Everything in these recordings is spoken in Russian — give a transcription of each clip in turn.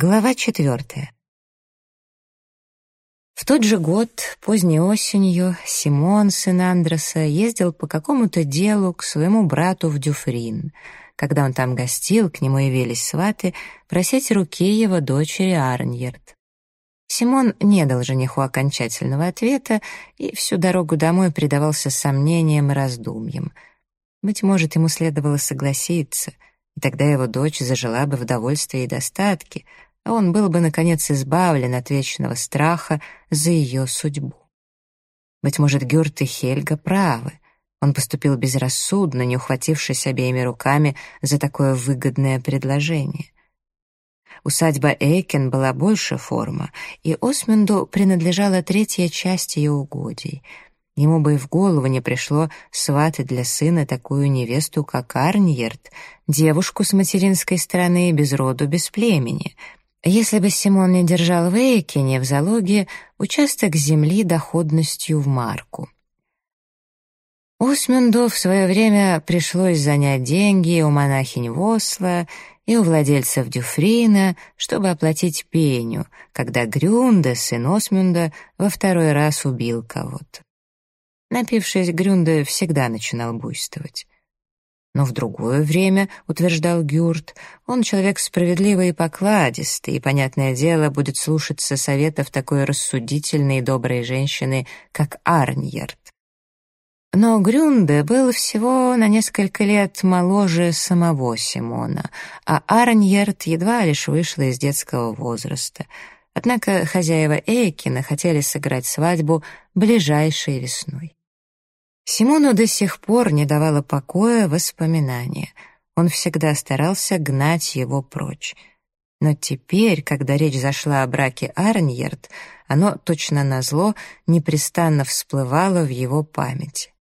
Глава четвертая. В тот же год, поздней осенью, Симон, сын Андреса, ездил по какому-то делу к своему брату в Дюфрин. Когда он там гостил, к нему явились сваты просить руки его дочери Арньерд. Симон не дал жениху окончательного ответа и всю дорогу домой предавался сомнениям и раздумьям. Быть может, ему следовало согласиться, и тогда его дочь зажила бы в довольстве и достатке — он был бы, наконец, избавлен от вечного страха за ее судьбу. Быть может, Гюрт и Хельга правы. Он поступил безрассудно, не ухватившись обеими руками за такое выгодное предложение. Усадьба Эйкен была больше форма, и Осмунду принадлежала третья часть ее угодий. Ему бы и в голову не пришло сватать для сына такую невесту, как Арньерд, девушку с материнской стороны без роду, без племени — если бы Симон не держал в Эйкине в залоге участок земли доходностью в марку. Осмунду в свое время пришлось занять деньги у монахинь Восла и у владельцев Дюфрина, чтобы оплатить пеню, когда Грюнде, сын Осмунда, во второй раз убил кого-то. Напившись, Грюнде всегда начинал буйствовать. Но в другое время, утверждал Гюрт, он человек справедливый и покладистый, и, понятное дело, будет слушаться советов такой рассудительной и доброй женщины, как Арньерд. Но Грюнде был всего на несколько лет моложе самого Симона, а Арньерд едва лишь вышла из детского возраста. Однако хозяева Эйкина хотели сыграть свадьбу ближайшей весной. Симону до сих пор не давало покоя воспоминания. Он всегда старался гнать его прочь. Но теперь, когда речь зашла о браке Арньерд, оно, точно назло, непрестанно всплывало в его памяти.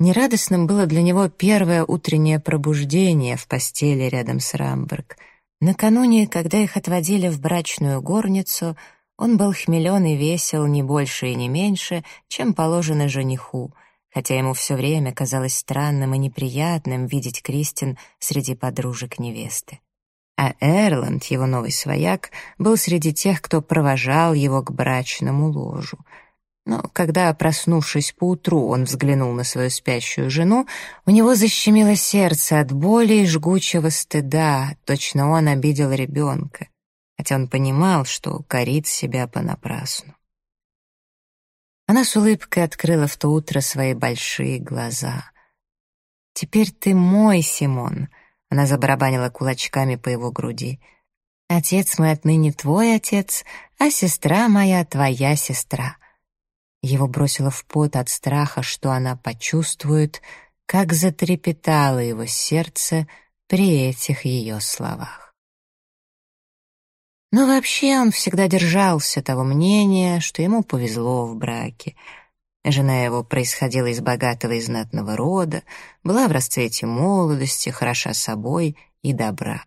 Нерадостным было для него первое утреннее пробуждение в постели рядом с Рамберг. Накануне, когда их отводили в брачную горницу, он был хмелен и весел не больше и не меньше, чем положено жениху — хотя ему все время казалось странным и неприятным видеть Кристин среди подружек невесты. А Эрланд, его новый свояк, был среди тех, кто провожал его к брачному ложу. Но когда, проснувшись поутру, он взглянул на свою спящую жену, у него защемило сердце от боли и жгучего стыда, точно он обидел ребенка, хотя он понимал, что корит себя понапрасну. Она с улыбкой открыла в то утро свои большие глаза. «Теперь ты мой, Симон», — она забарабанила кулачками по его груди. «Отец мой отныне твой отец, а сестра моя твоя сестра». Его бросило в пот от страха, что она почувствует, как затрепетало его сердце при этих ее словах. Но вообще он всегда держался того мнения, что ему повезло в браке. Жена его происходила из богатого и знатного рода, была в расцвете молодости, хороша собой и добра.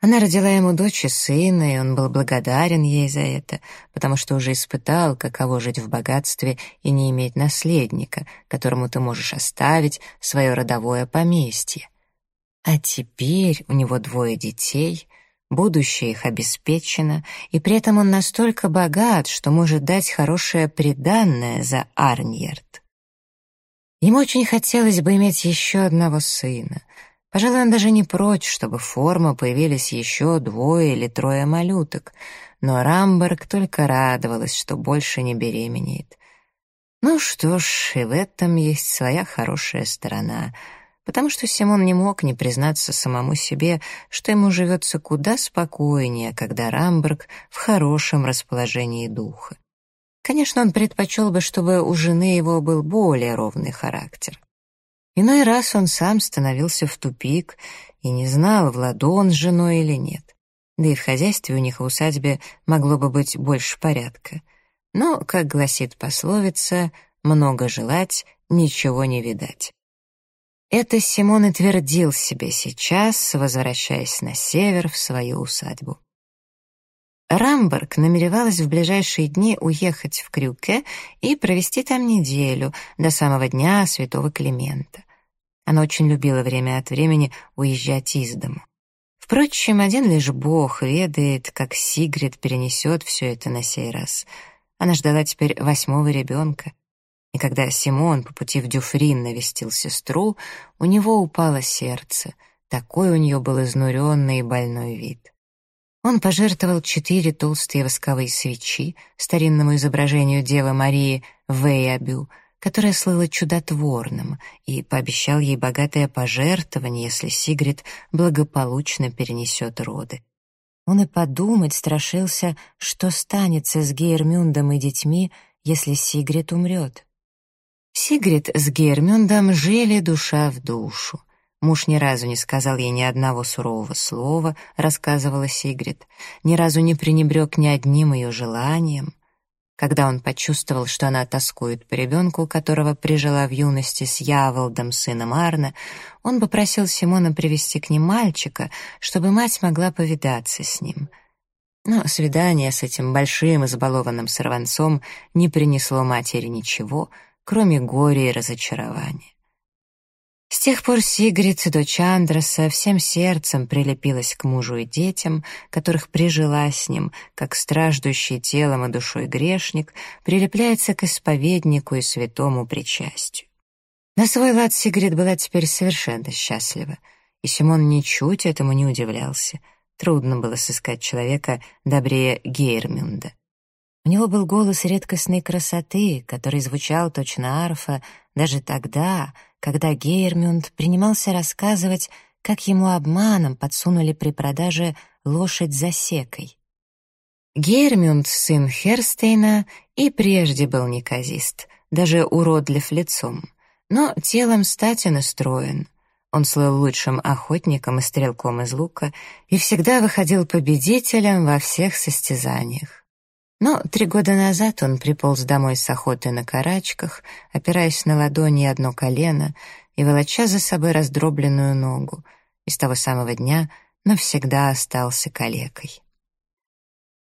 Она родила ему дочь и сына, и он был благодарен ей за это, потому что уже испытал, каково жить в богатстве и не иметь наследника, которому ты можешь оставить свое родовое поместье. А теперь у него двое детей, Будущее их обеспечено, и при этом он настолько богат, что может дать хорошее приданное за Арньерд. Ему очень хотелось бы иметь еще одного сына. Пожалуй, он даже не прочь, чтобы в форму появились еще двое или трое малюток, но Рамберг только радовалась, что больше не беременеет. Ну что ж, и в этом есть своя хорошая сторона — потому что Симон не мог не признаться самому себе, что ему живется куда спокойнее, когда Рамберг в хорошем расположении духа. Конечно, он предпочел бы, чтобы у жены его был более ровный характер. Иной раз он сам становился в тупик и не знал, в ладу он с женой или нет. Да и в хозяйстве у них в усадьбе могло бы быть больше порядка. Но, как гласит пословица, много желать, ничего не видать. Это Симон и твердил себе сейчас, возвращаясь на север в свою усадьбу. Рамберг намеревалась в ближайшие дни уехать в Крюке и провести там неделю, до самого дня святого Климента. Она очень любила время от времени уезжать из дому. Впрочем, один лишь Бог ведает, как Сигрид перенесет все это на сей раз. Она ждала теперь восьмого ребенка. И когда Симон по пути в Дюфрин навестил сестру, у него упало сердце. Такой у нее был изнуренный и больной вид. Он пожертвовал четыре толстые восковые свечи старинному изображению Девы Марии в Эйабю, которое слыло чудотворным, и пообещал ей богатое пожертвование, если Сигрид благополучно перенесет роды. Он и подумать страшился, что станется с Гейрмюндом и детьми, если Сигрид умрет. Сигрид с Гейрмюндом жили душа в душу. Муж ни разу не сказал ей ни одного сурового слова, рассказывала Сигрид, ни разу не пренебрег ни одним ее желанием. Когда он почувствовал, что она тоскует по ребенку, которого прижила в юности с Яволдом, сыном Арна, он попросил Симона привести к ним мальчика, чтобы мать могла повидаться с ним. Но свидание с этим большим избалованным сорванцом не принесло матери ничего, кроме горя и разочарования. С тех пор Сигрид, дочь Андроса, всем сердцем прилепилась к мужу и детям, которых прижила с ним, как страждущий телом и душой грешник прилепляется к исповеднику и святому причастию. На свой лад Сигрид была теперь совершенно счастлива, и Симон ничуть этому не удивлялся. Трудно было сыскать человека добрее Гейрмюнда. У него был голос редкостной красоты, который звучал точно арфа даже тогда, когда Гейрмюнд принимался рассказывать, как ему обманом подсунули при продаже лошадь за секой. Гейрмюнд, сын Херстейна, и прежде был неказист, даже уродлив лицом, но телом статен настроен. Он слыл лучшим охотником и стрелком из лука и всегда выходил победителем во всех состязаниях. Но три года назад он приполз домой с охоты на карачках, опираясь на ладони одно колено и волоча за собой раздробленную ногу, и с того самого дня навсегда остался калекой.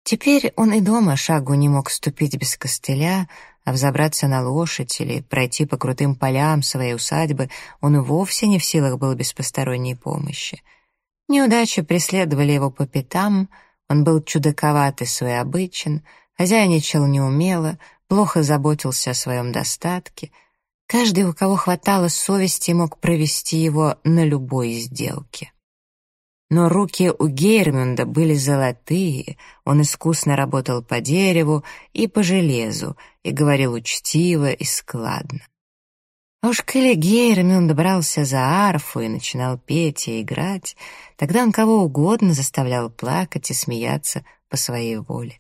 Теперь он и дома шагу не мог ступить без костыля, а взобраться на лошадь или пройти по крутым полям своей усадьбы он и вовсе не в силах был без посторонней помощи. Неудачи преследовали его по пятам — он был чудаковат и своеобычен, хозяйничал неумело, плохо заботился о своем достатке. Каждый, у кого хватало совести, мог провести его на любой сделке. Но руки у Гейрмюнда были золотые, он искусно работал по дереву и по железу и говорил учтиво и складно. А уж коли Гейрмюнд брался за арфу и начинал петь и играть, тогда он кого угодно заставлял плакать и смеяться по своей воле.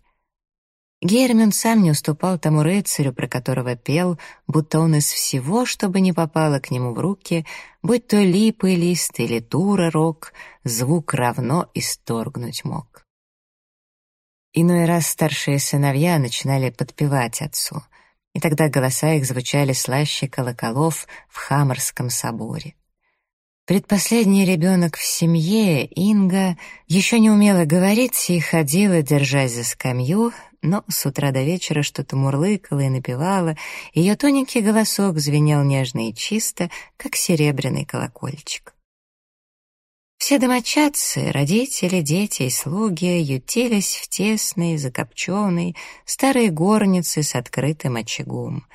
Гейрмюнд сам не уступал тому рыцарю, про которого пел, будто он из всего, чтобы не попало к нему в руки, будь то липы лист или тура рог, звук равно исторгнуть мог. Иной раз старшие сыновья начинали подпевать отцу — и тогда голоса их звучали слаще колоколов в Хамарском соборе. Предпоследний ребенок в семье, Инга, еще не умела говорить и ходила, держась за скамью, но с утра до вечера что-то мурлыкала и напевала, ее тоненький голосок звенел нежно и чисто, как серебряный колокольчик. Все домочадцы, родители, дети и слуги ютились в тесной, закопченной, старой горнице с открытым очагом.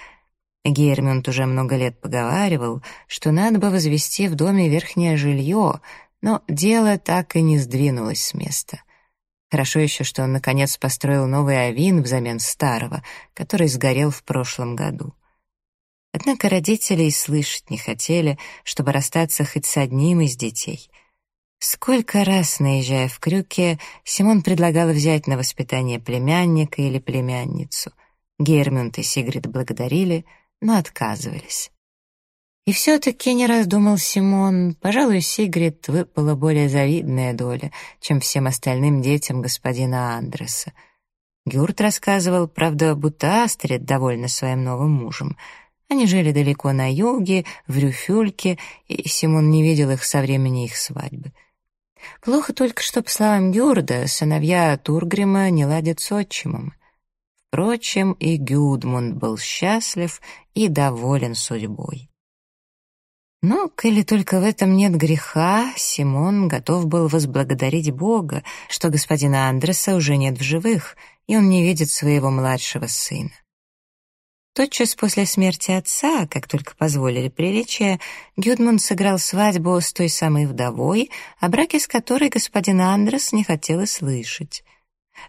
Гермюнд уже много лет поговаривал, что надо бы возвести в доме верхнее жилье, но дело так и не сдвинулось с места. Хорошо еще, что он, наконец, построил новый авин взамен старого, который сгорел в прошлом году. Однако родители и слышать не хотели, чтобы расстаться хоть с одним из детей — Сколько раз, наезжая в крюке, Симон предлагал взять на воспитание племянника или племянницу. Гермюнд и Сигрид благодарили, но отказывались. И все-таки не раздумал Симон, пожалуй, Сигрид выпала более завидная доля, чем всем остальным детям господина Андреса. Гюрт рассказывал, правда, будто Астрид довольна своим новым мужем. Они жили далеко на юге, в Рюфюльке, и Симон не видел их со времени их свадьбы. Плохо только, что, по словам Гюрда, сыновья Тургрима не ладят с отчимом. Впрочем, и Гюдмунд был счастлив и доволен судьбой. Но, коли только в этом нет греха, Симон готов был возблагодарить Бога, что господина Андреса уже нет в живых, и он не видит своего младшего сына. Тотчас после смерти отца, как только позволили приличия, Гюдмунд сыграл свадьбу с той самой вдовой, о браке с которой господин Андрес не хотел и слышать.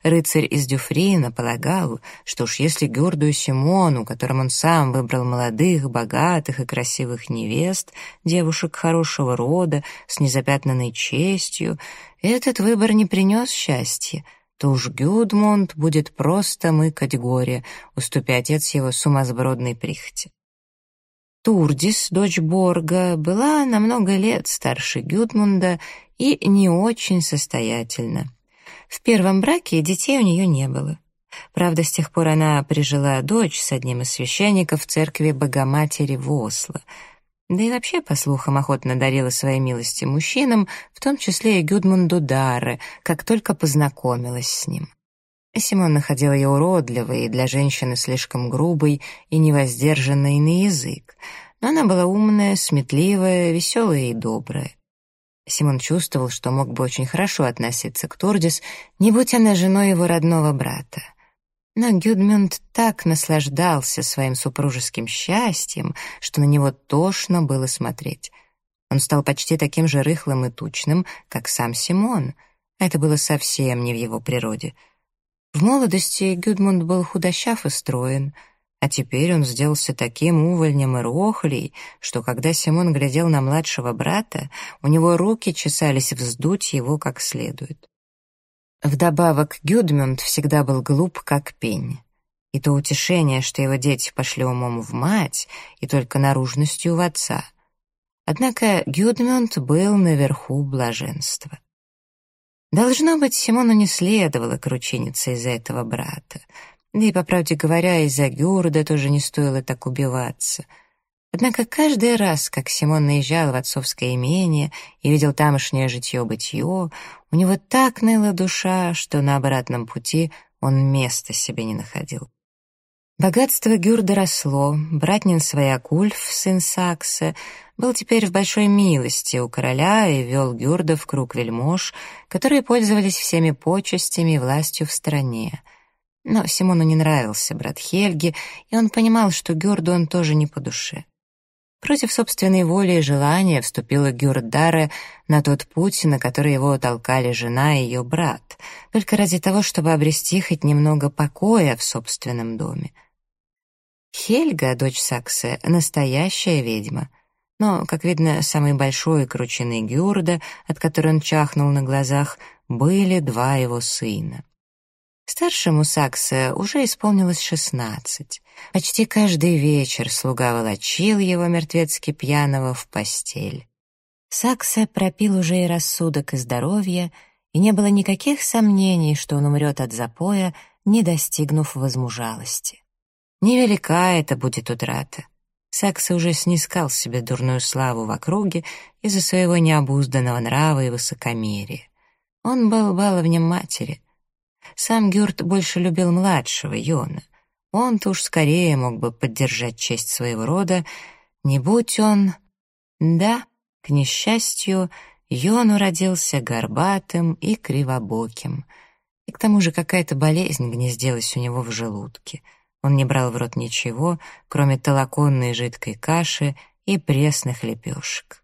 Рыцарь из Дюфрина полагал, что уж если Гюрду и Симону, которым он сам выбрал молодых, богатых и красивых невест, девушек хорошего рода, с незапятнанной честью, этот выбор не принес счастья, то уж Гюдмунд будет просто мыкать горе, уступя отец его сумасбродной прихоти. Турдис, дочь Борга, была на много лет старше Гюдмунда и не очень состоятельна. В первом браке детей у нее не было. Правда, с тех пор она прижила дочь с одним из священников церкви Богоматери в. Да и вообще, по слухам, охотно дарила свои милости мужчинам, в том числе и Гюдмунду Дарре, как только познакомилась с ним. Симон находил ее уродливой и для женщины слишком грубой и невоздержанной на язык, но она была умная, сметливая, веселая и добрая. Симон чувствовал, что мог бы очень хорошо относиться к Турдис, не будь она женой его родного брата. Но Гюдмюнд так наслаждался своим супружеским счастьем, что на него тошно было смотреть. Он стал почти таким же рыхлым и тучным, как сам Симон. Это было совсем не в его природе. В молодости Гюдмунд был худощав и строен — а теперь он сделался таким увольнем и рохлей, что когда Симон глядел на младшего брата, у него руки чесались вздуть его как следует. Вдобавок Гюдмюнд всегда был глуп, как пень. И то утешение, что его дети пошли умом в мать, и только наружностью в отца. Однако Гюдмюнд был наверху блаженства. Должно быть, Симону не следовало кручиниться из-за этого брата. Да и, по правде говоря, из-за Гюрда тоже не стоило так убиваться. Однако каждый раз, как Симон наезжал в отцовское имение и видел тамошнее житье-бытье, у него так ныла душа, что на обратном пути он места себе не находил. Богатство Гюрда росло, братнин Своякульф, сын Сакса, был теперь в большой милости у короля и вел Гюрда в круг вельмож, которые пользовались всеми почестями и властью в стране — но Симону не нравился брат Хельги, и он понимал, что Гюрду он тоже не по душе. Против собственной воли и желания вступила Гюрдаре на тот путь, на который его толкали жена и ее брат, только ради того, чтобы обрести хоть немного покоя в собственном доме. Хельга, дочь Саксы, настоящая ведьма, но, как видно, самый большой крученный Гюрда, от которой он чахнул на глазах, были два его сына. Старшему Сакса уже исполнилось шестнадцать. Почти каждый вечер слуга волочил его мертвецки пьяного в постель. Сакса пропил уже и рассудок, и здоровье, и не было никаких сомнений, что он умрет от запоя, не достигнув возмужалости. Невелика это будет утрата. Сакса уже снискал себе дурную славу в округе из-за своего необузданного нрава и высокомерия. Он был баловнем матери — сам Гюрт больше любил младшего, Йона. Он-то уж скорее мог бы поддержать честь своего рода, не будь он... Да, к несчастью, Йону родился горбатым и кривобоким. И к тому же какая-то болезнь гнездилась у него в желудке. Он не брал в рот ничего, кроме толоконной жидкой каши и пресных лепешек.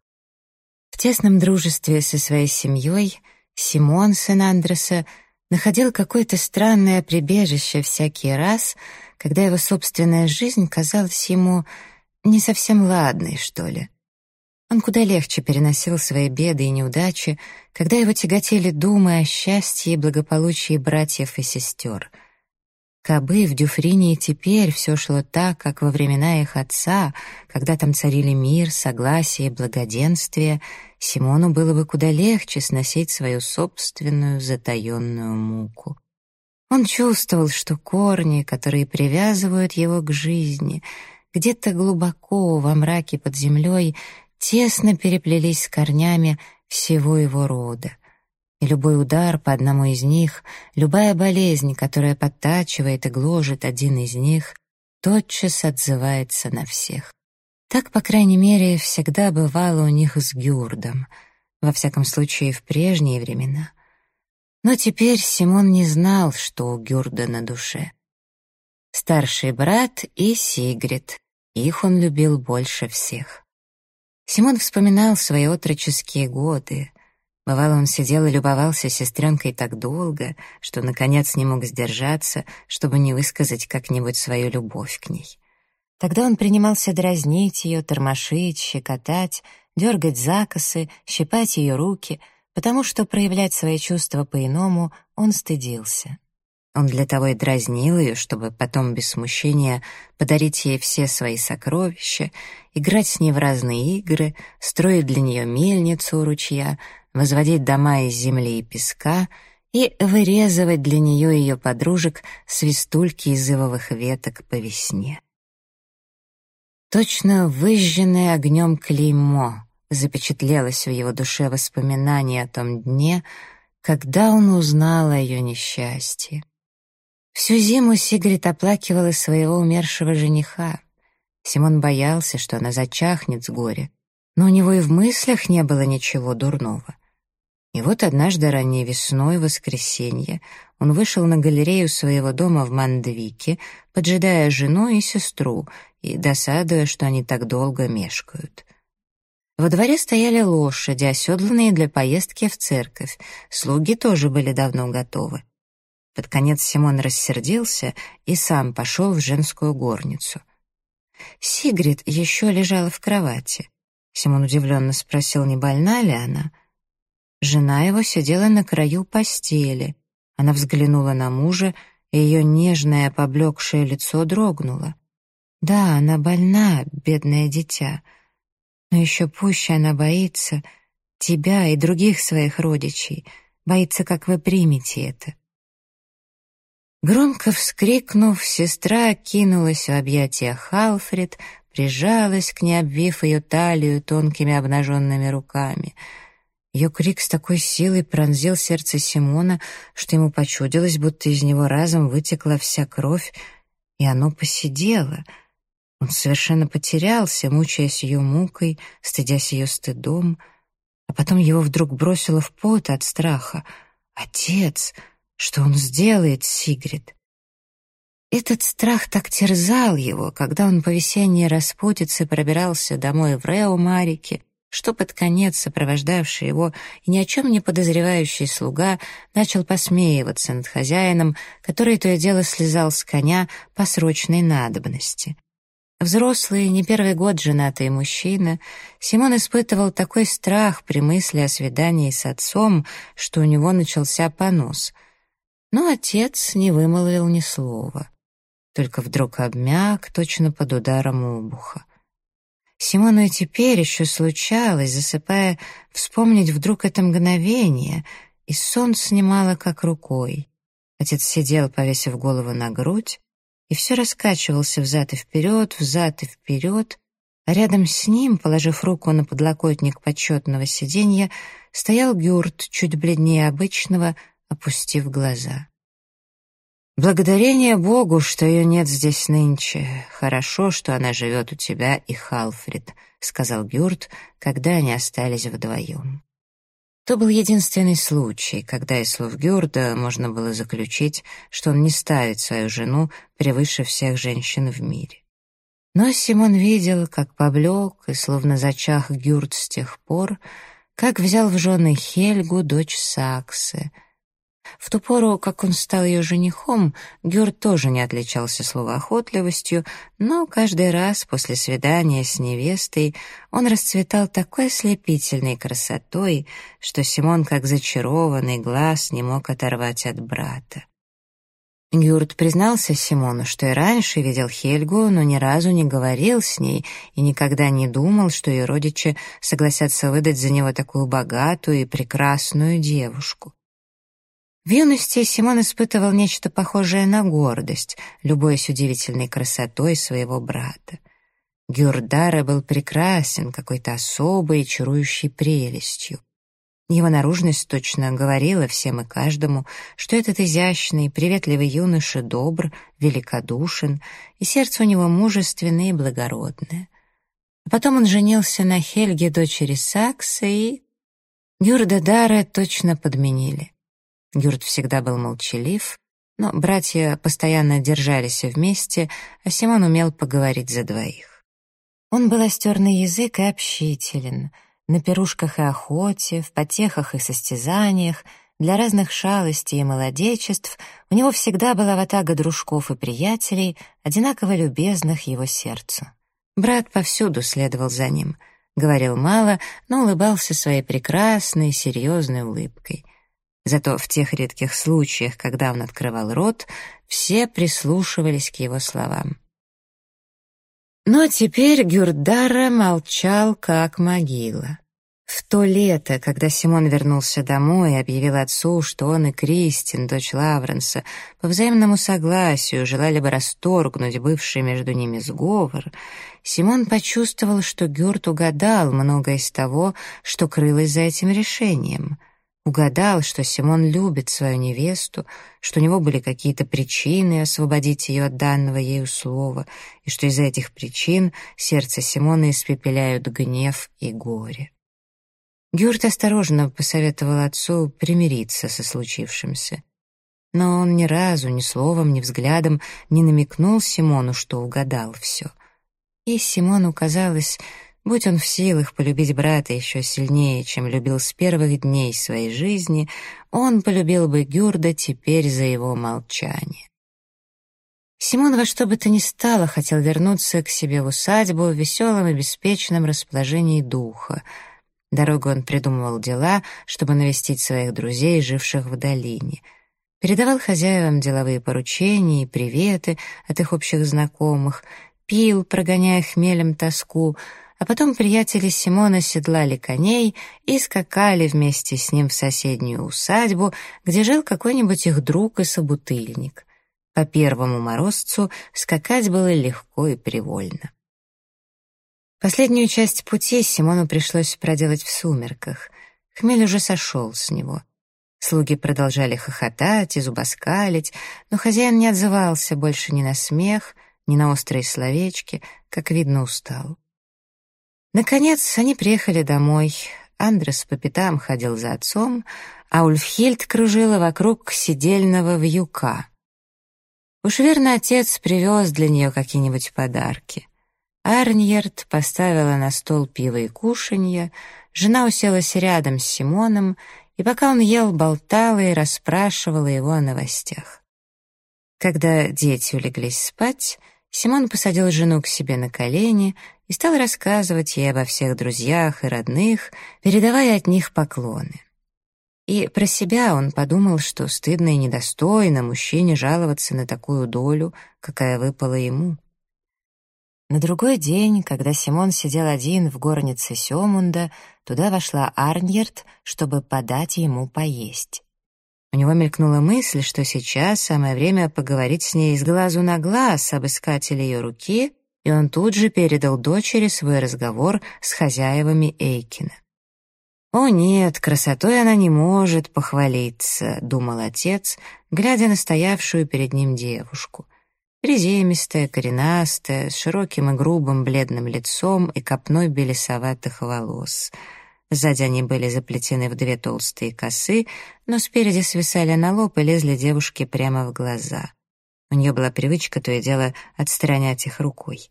В тесном дружестве со своей семьей Симон, сын Андреса, находил какое-то странное прибежище всякий раз, когда его собственная жизнь казалась ему не совсем ладной, что ли. Он куда легче переносил свои беды и неудачи, когда его тяготели думы о счастье и благополучии братьев и сестер — Кабы в Дюфрине теперь все шло так, как во времена их отца, когда там царили мир, согласие, благоденствие, Симону было бы куда легче сносить свою собственную затаенную муку. Он чувствовал, что корни, которые привязывают его к жизни, где-то глубоко во мраке под землей, тесно переплелись с корнями всего его рода — и любой удар по одному из них, любая болезнь, которая подтачивает и гложет один из них, тотчас отзывается на всех. Так, по крайней мере, всегда бывало у них с Гюрдом, во всяком случае, в прежние времена. Но теперь Симон не знал, что у Гюрда на душе. Старший брат и Сигрид, их он любил больше всех. Симон вспоминал свои отроческие годы. Бывало, он сидел и любовался сестренкой так долго, что, наконец, не мог сдержаться, чтобы не высказать как-нибудь свою любовь к ней. Тогда он принимался дразнить ее, тормошить, щекотать, дергать закосы, щипать ее руки, потому что проявлять свои чувства по-иному он стыдился. Он для того и дразнил ее, чтобы потом без смущения подарить ей все свои сокровища, играть с ней в разные игры, строить для нее мельницу у ручья, возводить дома из земли и песка и вырезывать для нее и ее подружек свистульки из ивовых веток по весне. Точно выжженное огнем клеймо запечатлелось в его душе воспоминание о том дне, когда он узнал о ее несчастье. Всю зиму Сигрид оплакивала своего умершего жениха. Симон боялся, что она зачахнет с горя, но у него и в мыслях не было ничего дурного. И вот однажды ранней весной, воскресенье, он вышел на галерею своего дома в Мандвике, поджидая жену и сестру и досадуя, что они так долго мешкают. Во дворе стояли лошади, оседланные для поездки в церковь. Слуги тоже были давно готовы. Под конец Симон рассердился и сам пошел в женскую горницу. Сигрид еще лежала в кровати. Симон удивленно спросил, не больна ли она. Жена его сидела на краю постели. Она взглянула на мужа, и ее нежное поблекшее лицо дрогнуло. Да, она больна, бедное дитя, но еще пуще она боится тебя и других своих родичей, боится, как вы примете это. Громко вскрикнув, сестра кинулась в объятия Халфред, прижалась к ней, обвив ее талию тонкими обнаженными руками. Ее крик с такой силой пронзил сердце Симона, что ему почудилось, будто из него разом вытекла вся кровь, и оно посидело. Он совершенно потерялся, мучаясь ее мукой, стыдясь ее стыдом, а потом его вдруг бросило в пот от страха. «Отец!» Что он сделает, Сигрид? Этот страх так терзал его, когда он по весенней распутице пробирался домой в Рео-Марике, что под конец сопровождавший его и ни о чем не подозревающий слуга начал посмеиваться над хозяином, который то и дело слезал с коня по срочной надобности. Взрослый, не первый год женатый мужчина, Симон испытывал такой страх при мысли о свидании с отцом, что у него начался понос — но отец не вымолвил ни слова, только вдруг обмяк точно под ударом обуха. Симону и теперь еще случалось, засыпая, вспомнить вдруг это мгновение, и сон снимало как рукой. Отец сидел, повесив голову на грудь, и все раскачивался взад и вперед, взад и вперед, а рядом с ним, положив руку на подлокотник почетного сиденья, стоял Гюрт, чуть бледнее обычного, опустив глаза. «Благодарение Богу, что ее нет здесь нынче. Хорошо, что она живет у тебя и Халфрид», — сказал Гюрт, когда они остались вдвоем. То был единственный случай, когда из слов Гюрда можно было заключить, что он не ставит свою жену превыше всех женщин в мире. Но Симон видел, как поблек и словно зачах Гюрт с тех пор, как взял в жены Хельгу, дочь Саксы — в ту пору, как он стал ее женихом, Гюр тоже не отличался словоохотливостью, но каждый раз после свидания с невестой он расцветал такой ослепительной красотой, что Симон, как зачарованный глаз, не мог оторвать от брата. Гюрт признался Симону, что и раньше видел Хельгу, но ни разу не говорил с ней и никогда не думал, что ее родичи согласятся выдать за него такую богатую и прекрасную девушку. В юности Симон испытывал нечто похожее на гордость, любуясь удивительной красотой своего брата. Гюрдара был прекрасен, какой-то особой чарующей прелестью. Его наружность точно говорила всем и каждому, что этот изящный, приветливый юноша добр, великодушен, и сердце у него мужественное и благородное. А потом он женился на Хельге, дочери Сакса, и... Гюрда Дара точно подменили. Гюрд всегда был молчалив, но братья постоянно держались вместе, а Симон умел поговорить за двоих. Он был остерный язык и общителен. На пирушках и охоте, в потехах и состязаниях, для разных шалостей и молодечеств у него всегда была ватага дружков и приятелей, одинаково любезных его сердцу. Брат повсюду следовал за ним. Говорил мало, но улыбался своей прекрасной, серьезной улыбкой. Зато в тех редких случаях, когда он открывал рот, все прислушивались к его словам. Но теперь Гюрдара молчал, как могила. В то лето, когда Симон вернулся домой и объявил отцу, что он и Кристин, дочь Лавренса, по взаимному согласию желали бы расторгнуть бывший между ними сговор, Симон почувствовал, что Гюрт угадал многое из того, что крылось за этим решением. Угадал, что Симон любит свою невесту, что у него были какие-то причины освободить ее от данного ею слова, и что из-за этих причин сердце Симона испепеляют гнев и горе. Гюрт осторожно посоветовал отцу примириться со случившимся. Но он ни разу, ни словом, ни взглядом не намекнул Симону, что угадал все. И Симону казалось, будь он в силах полюбить брата еще сильнее, чем любил с первых дней своей жизни, он полюбил бы Гюрда теперь за его молчание. Симон во что бы то ни стало хотел вернуться к себе в усадьбу в веселом и беспечном расположении духа — Дорогу он придумывал дела, чтобы навестить своих друзей, живших в долине. Передавал хозяевам деловые поручения и приветы от их общих знакомых, пил, прогоняя хмелем тоску, а потом приятели Симона седлали коней и скакали вместе с ним в соседнюю усадьбу, где жил какой-нибудь их друг и собутыльник. По первому морозцу скакать было легко и привольно. Последнюю часть пути Симону пришлось проделать в сумерках. Хмель уже сошел с него. Слуги продолжали хохотать и зубоскалить, но хозяин не отзывался больше ни на смех, ни на острые словечки, как видно, устал. Наконец они приехали домой. Андрес по пятам ходил за отцом, а Ульфхильд кружила вокруг сидельного вьюка. Уж верно, отец привез для нее какие-нибудь подарки — Арньерд поставила на стол пиво и кушанье, жена уселась рядом с Симоном, и пока он ел, болтала и расспрашивала его о новостях. Когда дети улеглись спать, Симон посадил жену к себе на колени и стал рассказывать ей обо всех друзьях и родных, передавая от них поклоны. И про себя он подумал, что стыдно и недостойно мужчине жаловаться на такую долю, какая выпала ему. На другой день, когда Симон сидел один в горнице Сёмунда, туда вошла Арньерд, чтобы подать ему поесть. У него мелькнула мысль, что сейчас самое время поговорить с ней с глазу на глаз об искателе ее руки, и он тут же передал дочери свой разговор с хозяевами Эйкина. «О нет, красотой она не может похвалиться», — думал отец, глядя на стоявшую перед ним девушку — Приземистая, коренастая, с широким и грубым бледным лицом и копной белесоватых волос. Сзади они были заплетены в две толстые косы, но спереди свисали на лоб и лезли девушке прямо в глаза. У нее была привычка то и дело отстранять их рукой.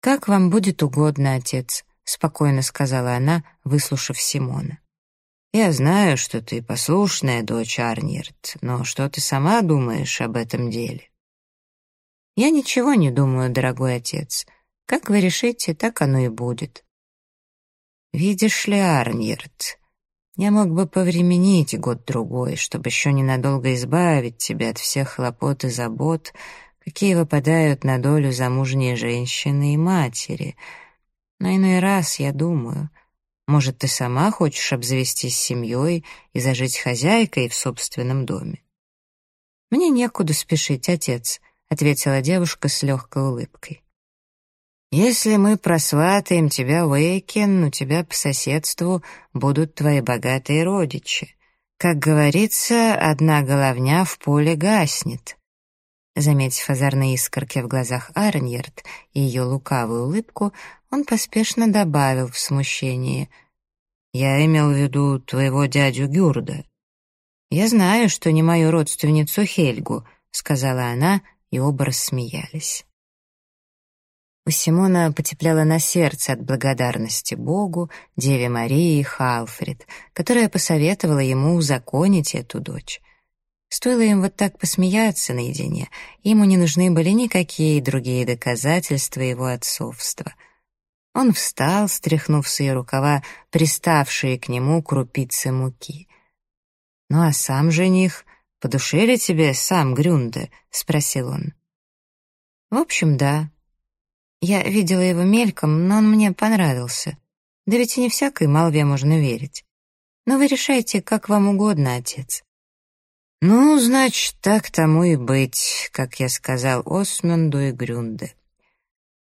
«Как вам будет угодно, отец», — спокойно сказала она, выслушав Симона. «Я знаю, что ты послушная дочь Арньерд, но что ты сама думаешь об этом деле?» «Я ничего не думаю, дорогой отец. Как вы решите, так оно и будет». «Видишь ли, Арньерд, я мог бы повременить год-другой, чтобы еще ненадолго избавить тебя от всех хлопот и забот, какие выпадают на долю замужней женщины и матери. Но иной раз я думаю, может, ты сама хочешь обзавестись семьей и зажить хозяйкой в собственном доме? Мне некуда спешить, отец ответила девушка с легкой улыбкой. «Если мы просватаем тебя в Эйкен, у тебя по соседству будут твои богатые родичи. Как говорится, одна головня в поле гаснет. Заметив озорные искорки в глазах Арньерд и ее лукавую улыбку, он поспешно добавил в смущении. «Я имел в виду твоего дядю Гюрда». «Я знаю, что не мою родственницу Хельгу», — сказала она, и оба рассмеялись. У Симона потепляло на сердце от благодарности Богу, Деве Марии и Халфред, которая посоветовала ему узаконить эту дочь. Стоило им вот так посмеяться наедине, ему не нужны были никакие другие доказательства его отцовства. Он встал, стряхнув с ее рукава приставшие к нему крупицы муки. «Ну а сам жених, по душе ли тебе сам Грюнде?» — спросил он. «В общем, да. Я видела его мельком, но он мне понравился. Да ведь и не всякой молве можно верить. Но вы решайте, как вам угодно, отец». «Ну, значит, так тому и быть, как я сказал Осмунду и Грюнде.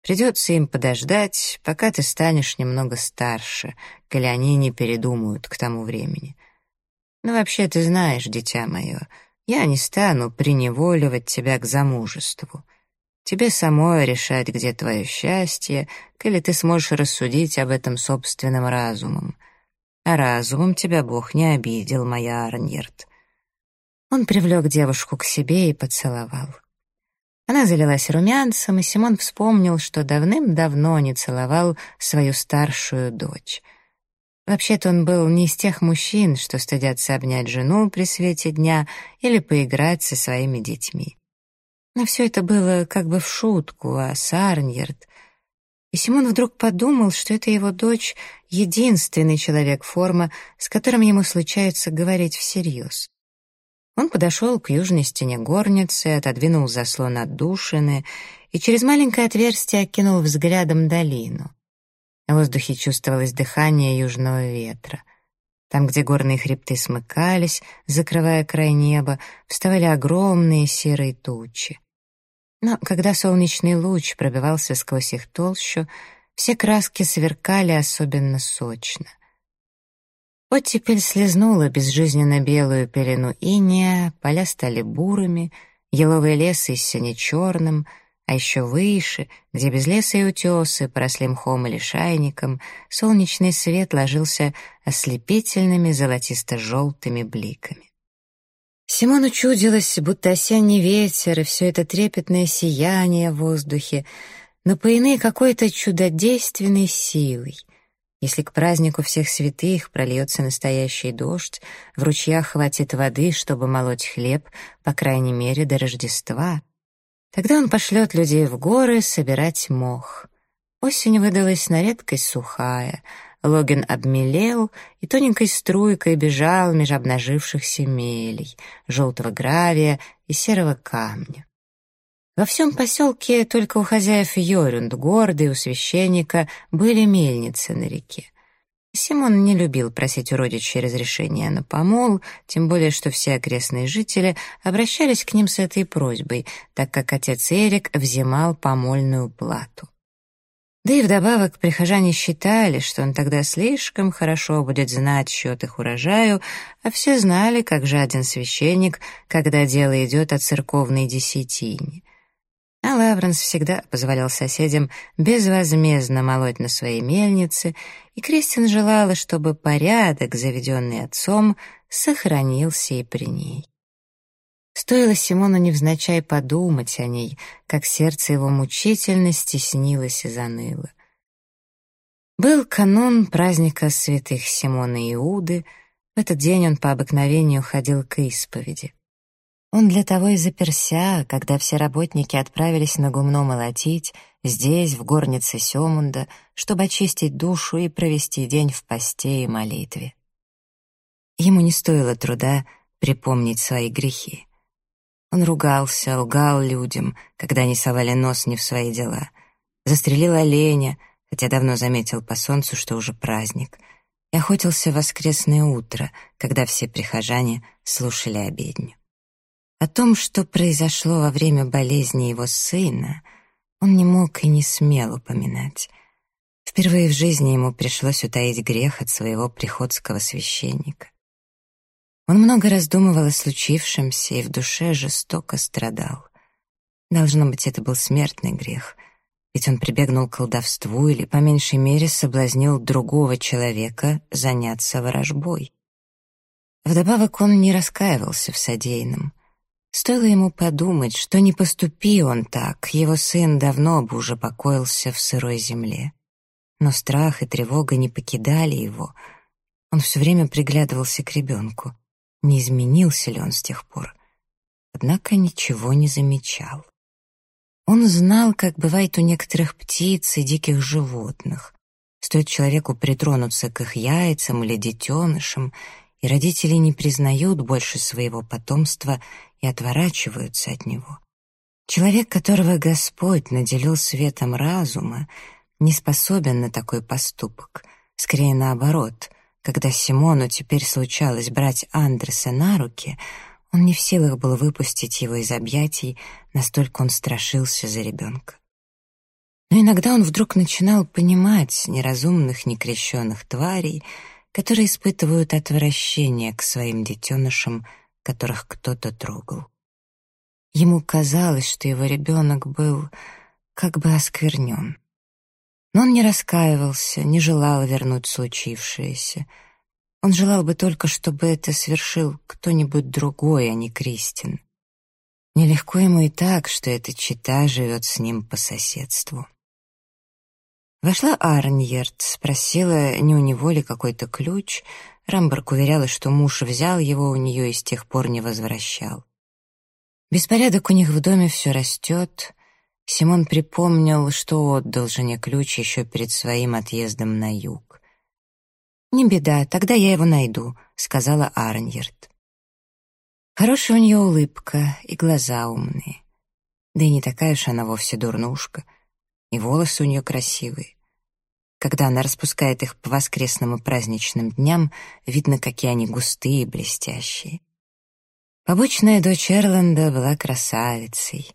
Придется им подождать, пока ты станешь немного старше, коли они не передумают к тому времени. Но вообще ты знаешь, дитя мое, я не стану приневоливать тебя к замужеству. Тебе самой решать, где твое счастье, коли ты сможешь рассудить об этом собственным разумом. А разумом тебя Бог не обидел, моя Арньерд». Он привлек девушку к себе и поцеловал. Она залилась румянцем, и Симон вспомнил, что давным-давно не целовал свою старшую дочь. Вообще-то он был не из тех мужчин, что стыдятся обнять жену при свете дня или поиграть со своими детьми. Но все это было как бы в шутку, а Сарньерд... И Симон вдруг подумал, что это его дочь — единственный человек форма, с которым ему случается говорить всерьез. Он подошел к южной стене горницы, отодвинул заслон отдушины и через маленькое отверстие окинул взглядом долину. В воздухе чувствовалось дыхание южного ветра. Там, где горные хребты смыкались, закрывая край неба, вставали огромные серые тучи. Но когда солнечный луч пробивался сквозь их толщу, все краски сверкали особенно сочно. Оттепель слезнула безжизненно белую пелену иния, поля стали бурыми, еловый лес и сине-черным, а еще выше, где без леса и утесы поросли мхом или шайником, солнечный свет ложился ослепительными золотисто-желтыми бликами. Симону чудилось, будто осенний ветер и все это трепетное сияние в воздухе напоены какой-то чудодейственной силой — если к празднику всех святых прольется настоящий дождь, в ручьях хватит воды, чтобы молоть хлеб, по крайней мере, до Рождества, тогда он пошлет людей в горы собирать мох. Осень выдалась на редкость сухая, Логин обмелел и тоненькой струйкой бежал меж обнажившихся мелей, желтого гравия и серого камня. Во всем поселке только у хозяев Йорюнд, гордый у священника, были мельницы на реке. Симон не любил просить у родичей разрешения на помол, тем более что все окрестные жители обращались к ним с этой просьбой, так как отец Эрик взимал помольную плату. Да и вдобавок прихожане считали, что он тогда слишком хорошо будет знать счет их урожаю, а все знали, как жаден священник, когда дело идет о церковной десятине. А Лавренс всегда позволял соседям безвозмездно молоть на своей мельнице, и Кристин желала, чтобы порядок, заведенный отцом, сохранился и при ней. Стоило Симону невзначай подумать о ней, как сердце его мучительно стеснилось и заныло. Был канун праздника святых Симона и Иуды, в этот день он по обыкновению ходил к исповеди. Он для того и заперся, когда все работники отправились на гумно молотить, здесь, в горнице Семунда, чтобы очистить душу и провести день в посте и молитве. Ему не стоило труда припомнить свои грехи. Он ругался, лгал людям, когда они совали нос не в свои дела. Застрелил оленя, хотя давно заметил по солнцу, что уже праздник, и охотился в воскресное утро, когда все прихожане слушали обедню. О том, что произошло во время болезни его сына, он не мог и не смел упоминать. Впервые в жизни ему пришлось утаить грех от своего приходского священника. Он много раздумывал о случившемся и в душе жестоко страдал. Должно быть, это был смертный грех, ведь он прибегнул к колдовству или, по меньшей мере, соблазнил другого человека заняться ворожбой. Вдобавок он не раскаивался в содеянном. Стоило ему подумать, что не поступи он так, его сын давно бы уже покоился в сырой земле. Но страх и тревога не покидали его. Он все время приглядывался к ребенку. Не изменился ли он с тех пор? Однако ничего не замечал. Он знал, как бывает у некоторых птиц и диких животных. Стоит человеку притронуться к их яйцам или детенышам, и родители не признают больше своего потомства и отворачиваются от него. Человек, которого Господь наделил светом разума, не способен на такой поступок. Скорее наоборот, когда Симону теперь случалось брать Андреса на руки — он не в силах был выпустить его из объятий, настолько он страшился за ребенка. Но иногда он вдруг начинал понимать неразумных, некрещенных тварей, которые испытывают отвращение к своим детенышам, которых кто-то трогал. Ему казалось, что его ребенок был как бы осквернен. Но он не раскаивался, не желал вернуть случившееся — он желал бы только, чтобы это совершил кто-нибудь другой, а не Кристин. Нелегко ему и так, что эта чита живет с ним по соседству. Вошла Арньерд, спросила, не у него ли какой-то ключ. Рамберг уверяла, что муж взял его у нее и с тех пор не возвращал. Беспорядок у них в доме все растет. Симон припомнил, что отдал жене ключ еще перед своим отъездом на юг. «Не беда, тогда я его найду», — сказала Арньерд. Хорошая у нее улыбка и глаза умные. Да и не такая уж она вовсе дурнушка. И волосы у нее красивые. Когда она распускает их по воскресным и праздничным дням, видно, какие они густые и блестящие. Побочная дочь Эрланда была красавицей,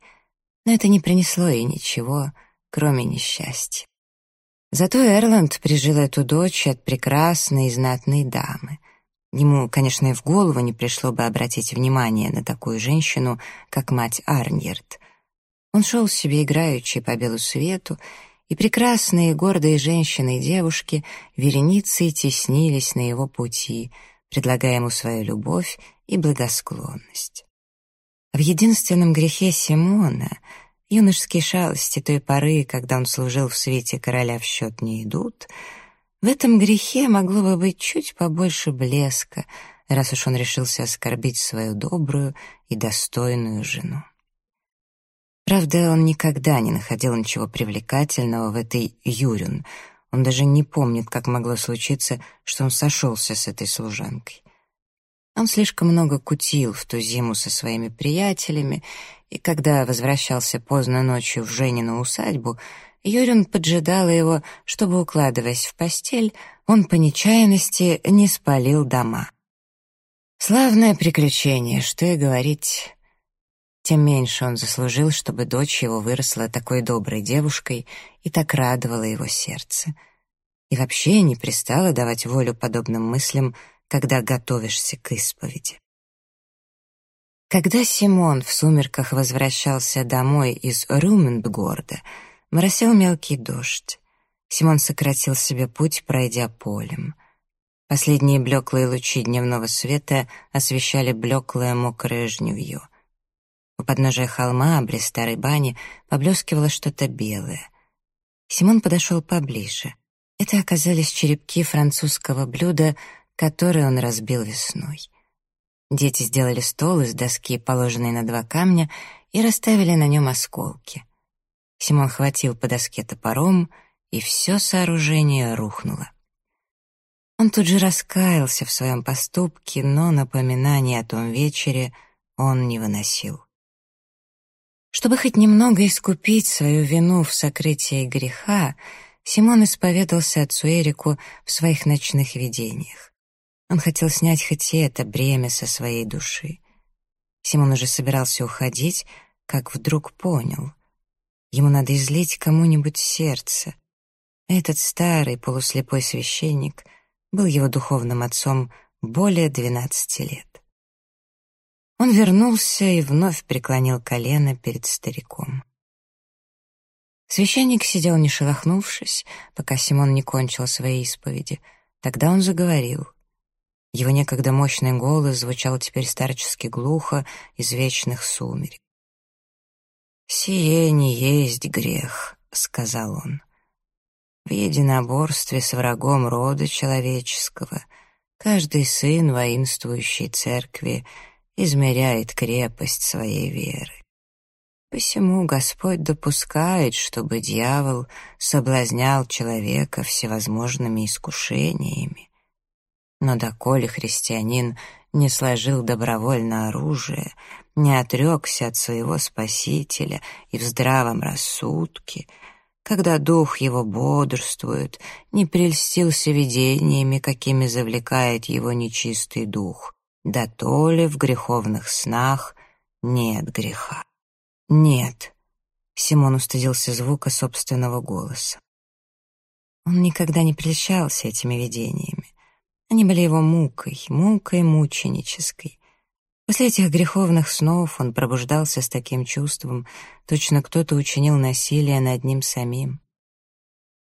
но это не принесло ей ничего, кроме несчастья. Зато Эрланд прижил эту дочь от прекрасной и знатной дамы. Ему, конечно, и в голову не пришло бы обратить внимание на такую женщину, как мать Арньерд. Он шел себе играючи по белу свету, и прекрасные гордые женщины и девушки вереницей теснились на его пути, предлагая ему свою любовь и благосклонность. В единственном грехе Симона — Юношеские шалости той поры, когда он служил в свете короля в счет не идут. В этом грехе могло бы быть чуть побольше блеска, раз уж он решился оскорбить свою добрую и достойную жену. Правда, он никогда не находил ничего привлекательного в этой Юрюн. Он даже не помнит, как могло случиться, что он сошелся с этой служанкой. Он слишком много кутил в ту зиму со своими приятелями и когда возвращался поздно ночью в Женину усадьбу, Юрин поджидал его, чтобы, укладываясь в постель, он по нечаянности не спалил дома. Славное приключение, что и говорить. Тем меньше он заслужил, чтобы дочь его выросла такой доброй девушкой и так радовала его сердце. И вообще не пристало давать волю подобным мыслям, когда готовишься к исповеди. Когда Симон в сумерках возвращался домой из Румендгорда, моросил мелкий дождь. Симон сократил себе путь, пройдя полем. Последние блеклые лучи дневного света освещали блеклое мокрое жневье. У подножия холма, близ старой бани, поблескивало что-то белое. Симон подошел поближе. Это оказались черепки французского блюда, которое он разбил весной. Дети сделали стол из доски, положенной на два камня, и расставили на нем осколки. Симон хватил по доске топором, и все сооружение рухнуло. Он тут же раскаялся в своем поступке, но напоминание о том вечере он не выносил. Чтобы хоть немного искупить свою вину в сокрытии греха, Симон исповедался отцу Эрику в своих ночных видениях. Он хотел снять хоть и это бремя со своей души. Симон уже собирался уходить, как вдруг понял. Ему надо излить кому-нибудь сердце. Этот старый полуслепой священник был его духовным отцом более двенадцати лет. Он вернулся и вновь преклонил колено перед стариком. Священник сидел не шелохнувшись, пока Симон не кончил своей исповеди. Тогда он заговорил. Его некогда мощный голос звучал теперь старчески глухо из вечных сумерек. «Сие не есть грех», — сказал он. «В единоборстве с врагом рода человеческого каждый сын воинствующей церкви измеряет крепость своей веры. Посему Господь допускает, чтобы дьявол соблазнял человека всевозможными искушениями. Но доколе христианин не сложил добровольно оружие, не отрекся от своего Спасителя и в здравом рассудке, когда дух его бодрствует, не прельстился видениями, какими завлекает его нечистый дух, да то ли в греховных снах нет греха. «Нет», — Симон устыдился звука собственного голоса. Он никогда не прельщался этими видениями. Они были его мукой, мукой мученической. После этих греховных снов он пробуждался с таким чувством, точно кто-то учинил насилие над ним самим.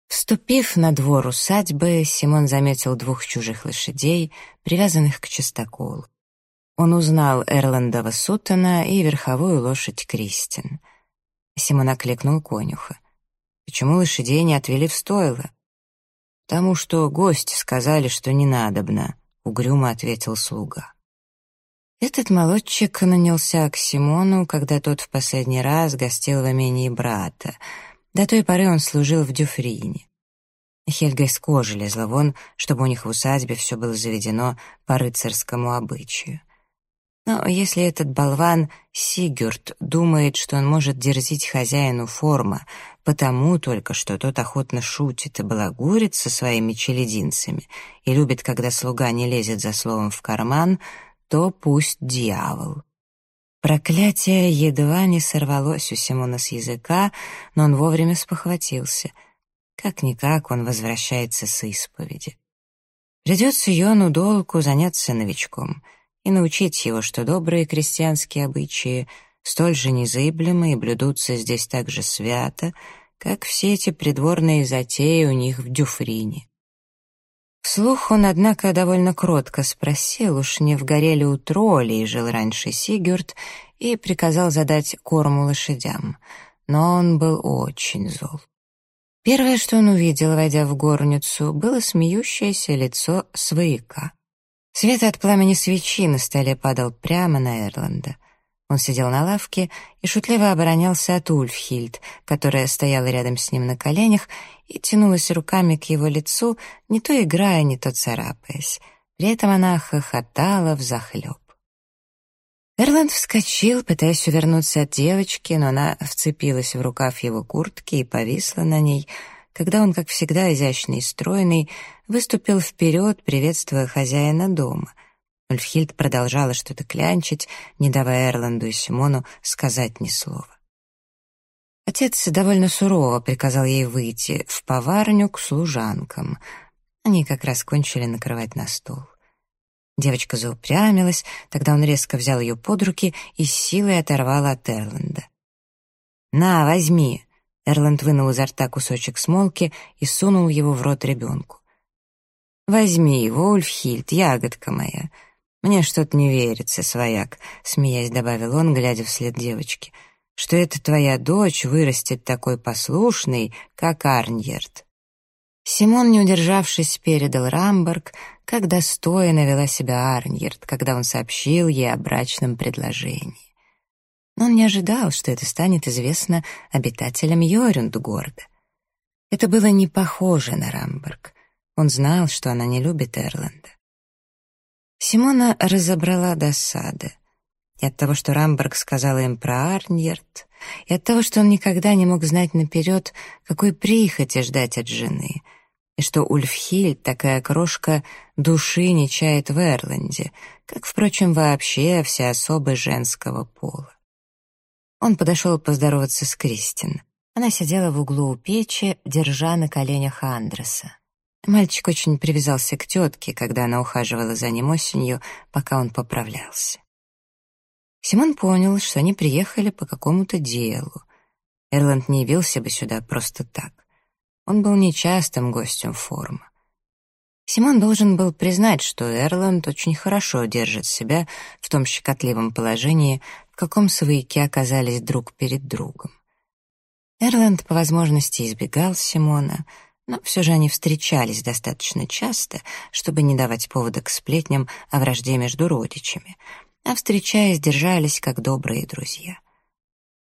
Вступив на двор усадьбы, Симон заметил двух чужих лошадей, привязанных к чистоколу. Он узнал Эрландова Сутона и верховую лошадь Кристин. Симон окликнул конюха. «Почему лошадей не отвели в стойло?» «Потому что гости сказали, что не надобно», — угрюмо ответил слуга. Этот молодчик нанялся к Симону, когда тот в последний раз гостил в имении брата. До той поры он служил в Дюфрине. Хельга из кожи лезла вон, чтобы у них в усадьбе все было заведено по рыцарскому обычаю. Но если этот болван Сигюрд думает, что он может дерзить хозяину форма, потому только что тот охотно шутит и балагурит со своими челединцами и любит, когда слуга не лезет за словом в карман, то пусть дьявол. Проклятие едва не сорвалось у Симона с языка, но он вовремя спохватился. Как-никак он возвращается с исповеди. Придется Йону Долку заняться новичком — и научить его, что добрые крестьянские обычаи столь же незыблемы и блюдутся здесь так же свято, как все эти придворные затеи у них в Дюфрине. Вслух он, однако, довольно кротко спросил, уж не в горе ли у троллей жил раньше Сигюрд, и приказал задать корму лошадям. Но он был очень зол. Первое, что он увидел, войдя в горницу, было смеющееся лицо свояка. Свет от пламени свечи на столе падал прямо на Эрланда. Он сидел на лавке и шутливо оборонялся от Ульфхильд, которая стояла рядом с ним на коленях и тянулась руками к его лицу, не то играя, не то царапаясь. При этом она хохотала взахлеб. Эрланд вскочил, пытаясь увернуться от девочки, но она вцепилась в рукав его куртки и повисла на ней — когда он, как всегда изящный и стройный, выступил вперед, приветствуя хозяина дома. Ульфхильд продолжала что-то клянчить, не давая Эрланду и Симону сказать ни слова. Отец довольно сурово приказал ей выйти в поварню к служанкам. Они как раз кончили накрывать на стол. Девочка заупрямилась, тогда он резко взял ее под руки и с силой оторвал от Эрланда. «На, возьми!» Эрланд вынул изо рта кусочек смолки и сунул его в рот ребенку. «Возьми его, Ульфхильд, ягодка моя. Мне что-то не верится, свояк», — смеясь добавил он, глядя вслед девочки, «что эта твоя дочь вырастет такой послушной, как Арньерд». Симон, не удержавшись, передал Рамберг, как достойно вела себя Арньерд, когда он сообщил ей о брачном предложении он не ожидал, что это станет известно обитателям Йорюндгорда. Это было не похоже на Рамберг. Он знал, что она не любит Эрланда. Симона разобрала досада. И от того, что Рамберг сказала им про Арньерт, и от того, что он никогда не мог знать наперед, какой прихоти ждать от жены, и что Ульфхиль, такая крошка, души не чает в Эрланде, как, впрочем, вообще все особы женского пола. Он подошел поздороваться с Кристин. Она сидела в углу у печи, держа на коленях Андреса. Мальчик очень привязался к тетке, когда она ухаживала за ним осенью, пока он поправлялся. Симон понял, что они приехали по какому-то делу. Эрланд не явился бы сюда просто так. Он был нечастым гостем форума. Симон должен был признать, что Эрланд очень хорошо держит себя в том щекотливом положении, в каком свояки оказались друг перед другом. Эрланд по возможности избегал Симона, но все же они встречались достаточно часто, чтобы не давать повода к сплетням о вражде между родичами, а встречаясь, держались как добрые друзья.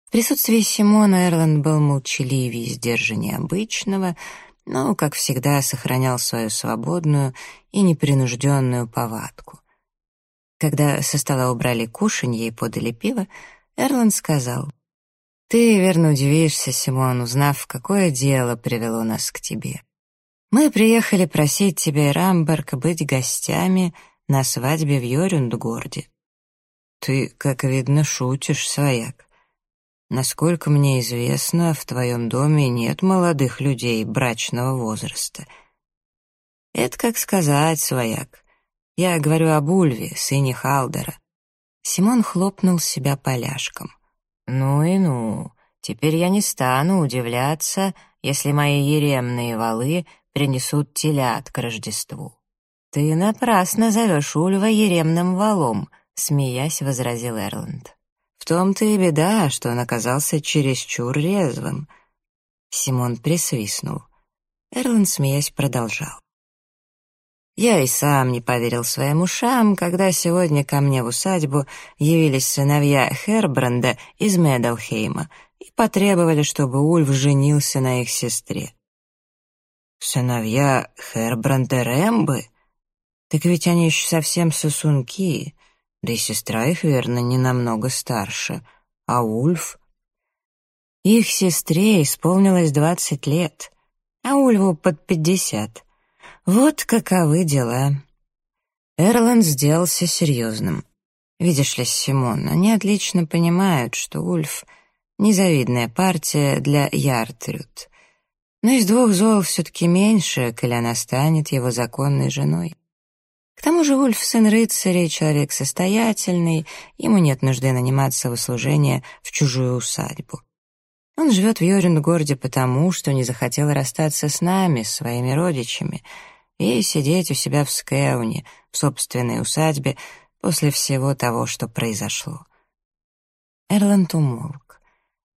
В присутствии Симона Эрланд был молчаливее и сдержаннее обычного, но, как всегда, сохранял свою свободную и непринужденную повадку. Когда со стола убрали кушанье и подали пиво, Эрланд сказал, «Ты, верно, удивишься, Симон, узнав, какое дело привело нас к тебе. Мы приехали просить тебя и Рамберг быть гостями на свадьбе в Йорюндгорде». «Ты, как видно, шутишь, свояк. Насколько мне известно, в твоем доме нет молодых людей брачного возраста». «Это как сказать, свояк. Я говорю об Ульве, сыне Халдера». Симон хлопнул себя поляшком. «Ну и ну, теперь я не стану удивляться, если мои еремные валы принесут телят к Рождеству». «Ты напрасно зовешь Ульва еремным валом», — смеясь возразил Эрланд. «В том-то и беда, что он оказался чересчур резвым». Симон присвистнул. Эрланд, смеясь, продолжал. Я и сам не поверил своим ушам, когда сегодня ко мне в усадьбу явились сыновья Хербранда из Медалхейма и потребовали, чтобы Ульф женился на их сестре. «Сыновья Хербранда Рэмбы? Так ведь они еще совсем сосунки, да и сестра их, верно, не намного старше. А Ульф? Их сестре исполнилось двадцать лет, а Ульву под пятьдесят». Вот каковы дела. Эрланд сделался серьезным. Видишь ли, Симон, они отлично понимают, что Ульф — незавидная партия для Яртрюд. Но из двух зол все-таки меньше, коли она станет его законной женой. К тому же Ульф — сын рыцаря и человек состоятельный, ему нет нужды наниматься в услужение в чужую усадьбу. Он живет в Йорюндгорде потому, что не захотел расстаться с нами, своими родичами — и сидеть у себя в Скеуне, в собственной усадьбе, после всего того, что произошло. Эрланд умолк.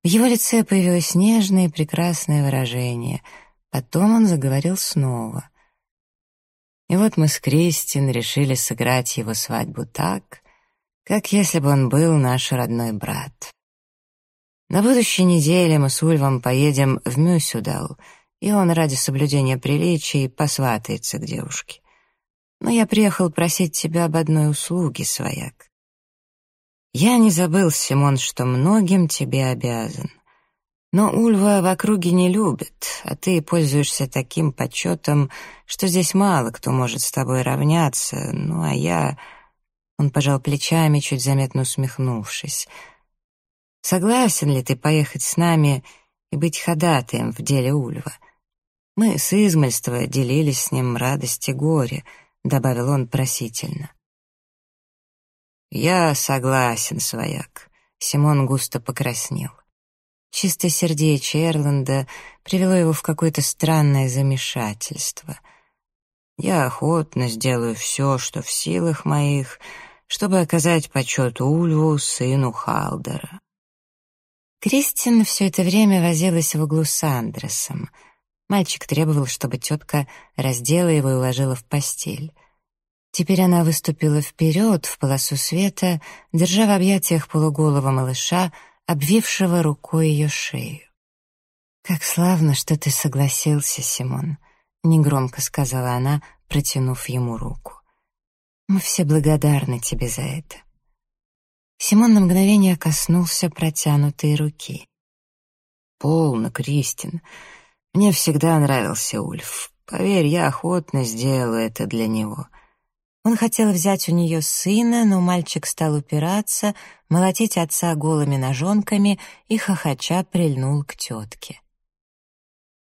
В его лице появилось нежное и прекрасное выражение. Потом он заговорил снова. И вот мы с Кристин решили сыграть его свадьбу так, как если бы он был наш родной брат. На будущей неделе мы с Ульвом поедем в Мюсюдал — и он ради соблюдения приличий посватается к девушке. Но я приехал просить тебя об одной услуге, свояк. Я не забыл, Симон, что многим тебе обязан. Но Ульва в округе не любит, а ты пользуешься таким почетом, что здесь мало кто может с тобой равняться, ну а я...» Он пожал плечами, чуть заметно усмехнувшись. «Согласен ли ты поехать с нами и быть ходатаем в деле Ульва?» Мы с измальства делились с ним радость и горе», — добавил он просительно. «Я согласен, свояк», — Симон густо покраснел. Чистосердечие Эрланда привело его в какое-то странное замешательство. «Я охотно сделаю все, что в силах моих, чтобы оказать почет Ульву, сыну Халдера». Кристин все это время возилась в углу с Андресом — Мальчик требовал, чтобы тетка раздела его и уложила в постель. Теперь она выступила вперед, в полосу света, держа в объятиях полуголого малыша, обвившего рукой ее шею. «Как славно, что ты согласился, Симон», — негромко сказала она, протянув ему руку. «Мы все благодарны тебе за это». Симон на мгновение коснулся протянутой руки. «Полно, Кристин. Мне всегда нравился Ульф. Поверь, я охотно сделаю это для него. Он хотел взять у нее сына, но мальчик стал упираться, молотить отца голыми ножонками и хохоча прильнул к тетке.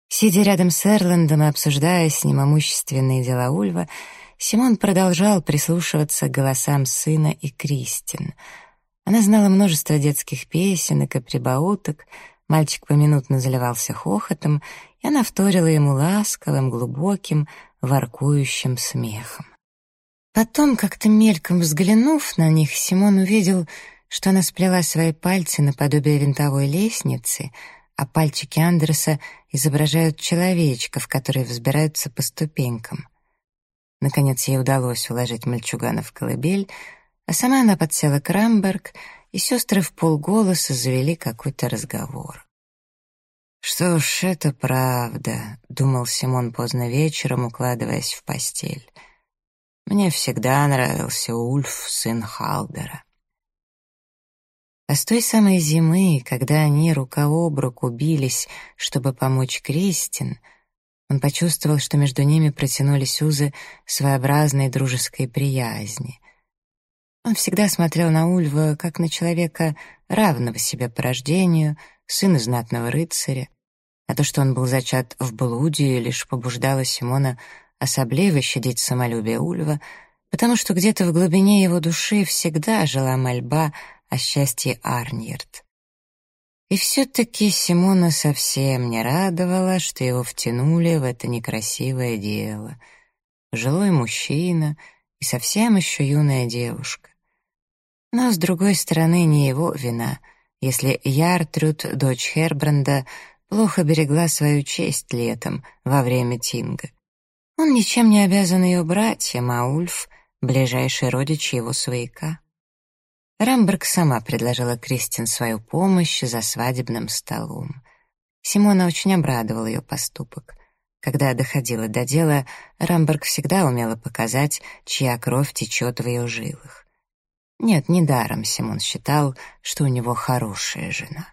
Сидя рядом с Эрландом и обсуждая с ним имущественные дела Ульва, Симон продолжал прислушиваться к голосам сына и Кристин. Она знала множество детских песенок и прибауток, мальчик поминутно заливался хохотом, и она вторила ему ласковым, глубоким, воркующим смехом. Потом, как-то мельком взглянув на них, Симон увидел, что она сплела свои пальцы наподобие винтовой лестницы, а пальчики Андерса изображают человечков, которые взбираются по ступенькам. Наконец ей удалось уложить мальчугана в колыбель, а сама она подсела к Рамберг, и сестры в полголоса завели какой-то разговор. «Что ж, это правда», — думал Симон поздно вечером, укладываясь в постель. «Мне всегда нравился Ульф, сын Халдера». А с той самой зимы, когда они рука об руку бились, чтобы помочь Кристин, он почувствовал, что между ними протянулись узы своеобразной дружеской приязни. Он всегда смотрел на Ульва как на человека, равного себе по рождению, сына знатного рыцаря, а то, что он был зачат в блуде, лишь побуждало Симона особливо щадить самолюбие Ульва, потому что где-то в глубине его души всегда жила мольба о счастье Арньерд. И все-таки Симона совсем не радовало, что его втянули в это некрасивое дело. Жилой мужчина и совсем еще юная девушка. Но, с другой стороны, не его вина, если Яртрюд, дочь Хербранда, плохо берегла свою честь летом, во время Тинга. Он ничем не обязан ее братьям, а Ульф — ближайший родич его свояка. Рамберг сама предложила Кристин свою помощь за свадебным столом. Симона очень обрадовал ее поступок. Когда доходило до дела, Рамберг всегда умела показать, чья кровь течет в ее жилах. Нет, недаром Симон считал, что у него хорошая жена.